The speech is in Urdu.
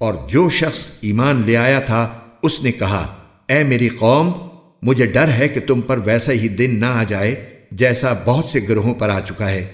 اور جو شخص ایمان لے آیا تھا، اس نے کہا، اے میری قوم، مجھے ڈر ہے کہ تم پر ویسا ہی دن نہ آ جائے جیسا بہت سے گروہوں پر آ چکا ہے۔